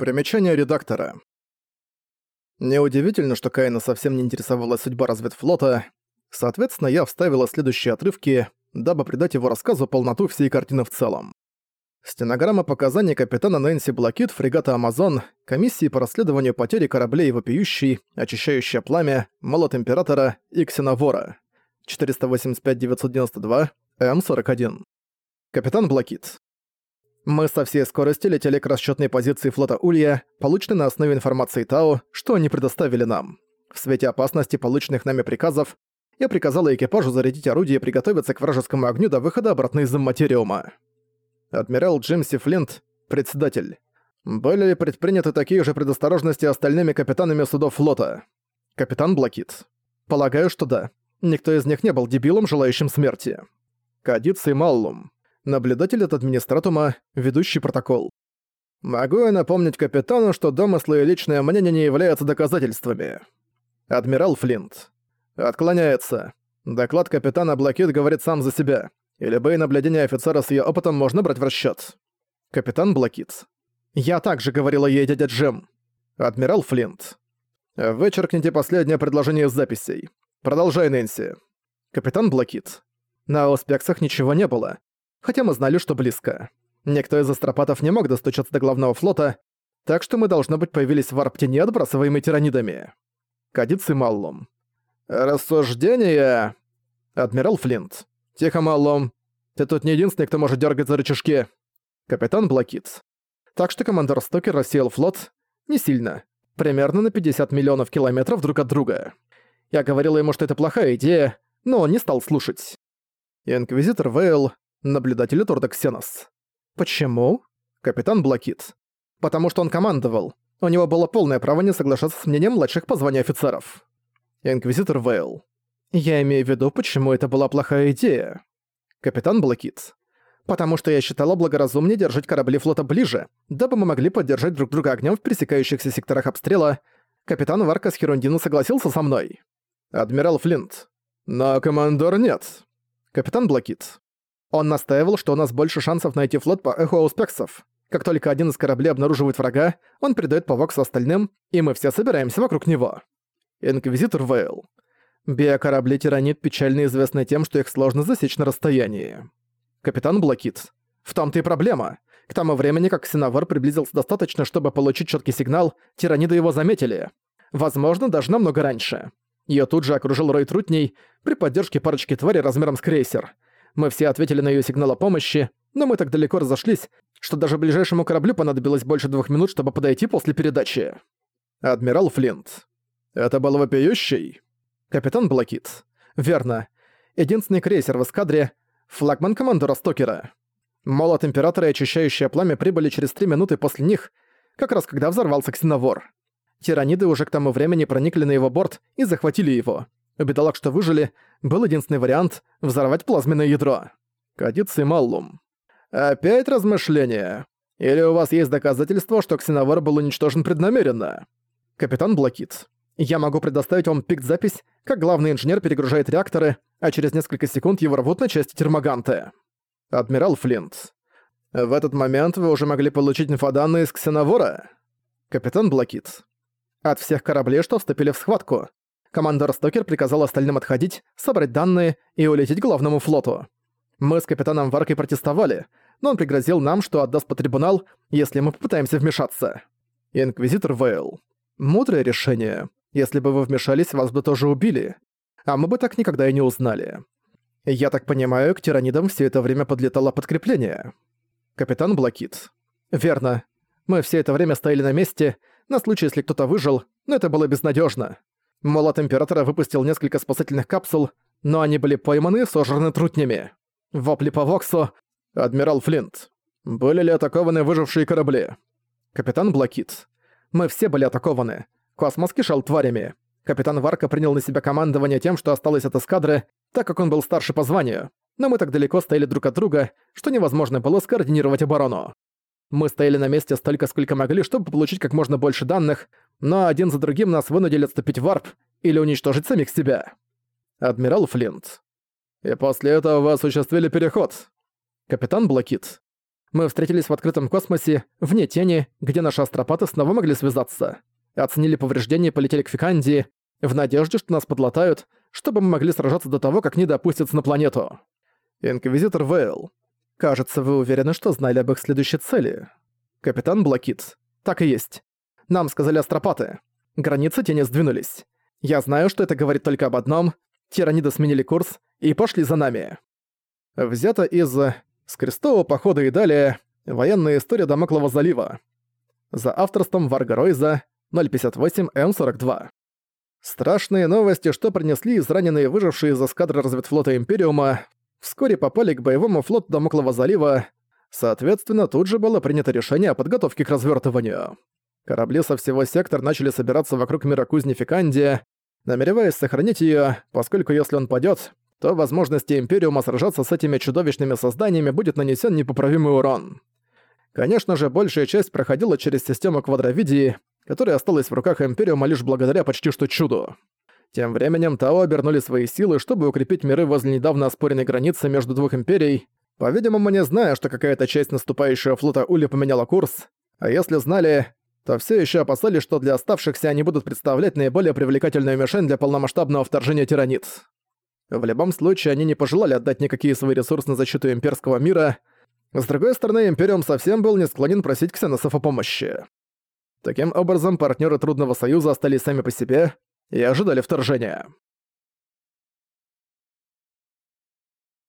Примечание редактора. Неудивительно, что Каина совсем не интересовала судьба разведфлота. Соответственно, я вставила следующие отрывки, дабы придать его рассказу полноту всей картины в целом. Стенограмма показаний капитана Нэнси Блакит фрегата «Амазон», комиссии по расследованию потери кораблей «Вопиющий», «Очищающее пламя», «Молот Императора» и «Ксеновора». 485-992, М41. Капитан Блакит. Мы со всей скорости летели к расчетной позиции флота Улья, полученной на основе информации Тао, что они предоставили нам. В свете опасности полученных нами приказов, я приказала экипажу зарядить орудие и приготовиться к вражескому огню до выхода обратно из материума. Адмирал Джимси Флинт, председатель. Были ли предприняты такие же предосторожности остальными капитанами судов флота? Капитан Блакит. Полагаю, что да. Никто из них не был дебилом, желающим смерти. Кадиций Маллум. Наблюдатель от администратума, ведущий протокол. Могу я напомнить капитану, что домыслы и личное мнение не являются доказательствами. Адмирал Флинт. Отклоняется. Доклад капитана Блакит говорит сам за себя и любые наблюдения офицера с ее опытом можно брать в расчет. Капитан Блакит. «Я также говорила ей, дядя Джим». Адмирал Флинт. «Вычеркните последнее предложение из записей. Продолжай, Нэнси». Капитан Блакит. На Оспексах ничего не было, хотя мы знали, что близко. Никто из астропатов не мог достучаться до главного флота, так что мы, должно быть, появились в Арптине, отбрасываемые тиранидами. Кадицы Маллум. «Рассуждения...» Адмирал Флинт. «Тихо, Маллом. Ты тут не единственный, кто может дергать за рычажки». Капитан Блакит. Так что командор Стокер рассеял флот не сильно, примерно на 50 миллионов километров друг от друга. Я говорила ему, что это плохая идея, но он не стал слушать. Инквизитор Вейл, наблюдатель Торда Ксенос. Почему? Капитан Блакит. Потому что он командовал. У него было полное право не соглашаться с мнением младших по званию офицеров. Инквизитор Вейл. Я имею в виду, почему это была плохая идея. Капитан Блакит. Потому что я считала благоразумнее держать корабли флота ближе, дабы мы могли поддержать друг друга огнем в пересекающихся секторах обстрела. Капитан Варка с Херундину согласился со мной. Адмирал Флинт. Но командор нет. Капитан Блакит. Он настаивал, что у нас больше шансов найти флот по эху ауспексов. Как только один из кораблей обнаруживает врага, он передает по воксу остальным, и мы все собираемся вокруг него. Инквизитор Вейл. Биокорабли Тиранит печально известны тем, что их сложно засечь на расстоянии. Капитан Блокит. В том-то и проблема. К тому времени, как Синовар приблизился достаточно, чтобы получить четкий сигнал, Тираниды его заметили. Возможно, даже намного раньше. Ее тут же окружил рой трутней при поддержке парочки тварей размером с крейсер. Мы все ответили на ее сигнал о помощи, но мы так далеко разошлись, что даже ближайшему кораблю понадобилось больше двух минут, чтобы подойти после передачи. Адмирал Флинт. Это был вопиющий? Капитан Блакит. Верно. Единственный крейсер в эскадре — флагман командора Стокера. Молот Императора и Очищающее Пламя прибыли через три минуты после них, как раз когда взорвался Ксеновор. Тираниды уже к тому времени проникли на его борт и захватили его. У бедолаг, что выжили, был единственный вариант — взорвать плазменное ядро. Кадиций Маллум. Опять размышления? Или у вас есть доказательства, что Ксеновор был уничтожен преднамеренно? Капитан Блакит. Я могу предоставить вам пикт-запись, как главный инженер перегружает реакторы, а через несколько секунд его рвут на части термоганты. Адмирал Флинт. В этот момент вы уже могли получить инфоданные из Ксеновора? Капитан Блакит. От всех кораблей, что вступили в схватку. Командор Стокер приказал остальным отходить, собрать данные и улететь к главному флоту. Мы с капитаном Варкой протестовали, но он пригрозил нам, что отдаст по трибунал, если мы попытаемся вмешаться. Инквизитор Вейл. Мудрое решение. Если бы вы вмешались, вас бы тоже убили. А мы бы так никогда и не узнали. Я так понимаю, к тиранидам все это время подлетало подкрепление. Капитан Блакит. Верно. Мы все это время стояли на месте, на случай, если кто-то выжил, но это было безнадежно. Молот Императора выпустил несколько спасательных капсул, но они были пойманы и сожраны трутнями. Вопли по Воксу. Адмирал Флинт. Были ли атакованы выжившие корабли? Капитан Блакит. Мы все были атакованы. Космос кишел тварями. Капитан Варка принял на себя командование тем, что осталось от эскадры, так как он был старше по званию. Но мы так далеко стояли друг от друга, что невозможно было скоординировать оборону. Мы стояли на месте столько, сколько могли, чтобы получить как можно больше данных, но один за другим нас вынудили отступить в варп или уничтожить самих себя. Адмирал Флинт. И после этого вы осуществили переход. Капитан Блокит. Мы встретились в открытом космосе, вне тени, где наши астропаты снова могли связаться. Оценили повреждения и полетели к Фикандии, в надежде, что нас подлатают, чтобы мы могли сражаться до того, как не допустятся на планету. Инквизитор Вейл. Кажется, вы уверены, что знали об их следующей цели. Капитан Блокит. Так и есть. Нам сказали астропаты. Границы тени сдвинулись. Я знаю, что это говорит только об одном. Тираниды сменили курс и пошли за нами. Взято из «С крестового похода и далее. Военная история Дамоклого залива». За авторством Варга Ройза 058М42. Страшные новости, что принесли израненные выжившие из эскадры разведфлота Империума, вскоре попали к боевому флоту Дамоклого залива. Соответственно, тут же было принято решение о подготовке к развертыванию. Корабли со всего сектора начали собираться вокруг мира кузни Фикандия, намереваясь сохранить ее, поскольку если он падет, то возможности Империума сражаться с этими чудовищными созданиями будет нанесен непоправимый урон. Конечно же, большая часть проходила через систему квадровидии, которая осталась в руках Империума лишь благодаря почти что чуду. Тем временем Тао обернули свои силы, чтобы укрепить миры возле недавно оспоренной границы между двух империй. По-видимому, не зная, что какая-то часть наступающего флота Ули поменяла курс, а если знали, то все еще опасались, что для оставшихся они будут представлять наиболее привлекательную мишень для полномасштабного вторжения тиранит. В любом случае, они не пожелали отдать никакие свои ресурсы на защиту имперского мира. С другой стороны, Империум совсем был не склонен просить ксеносов о помощи. Таким образом, партнеры Трудного Союза остались сами по себе и ожидали вторжения.